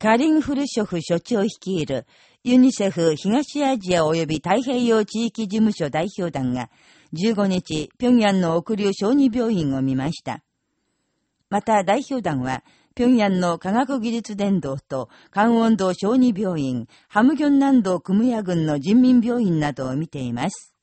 カリン・フルショフ所長率いるユニセフ東アジア及び太平洋地域事務所代表団が15日、平壌の奥流小児病院を見ました。また代表団は、平壌の科学技術伝道と関温道小児病院、ハムギョン南道クムヤ郡の人民病院などを見ています。